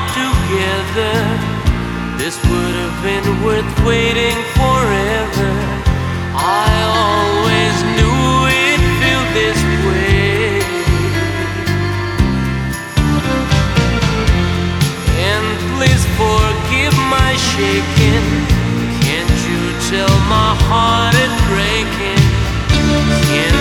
got together, this would have been worth waiting forever. I always knew it feel this way. And please forgive my shaking. Can't you tell my heart is breaking? Can't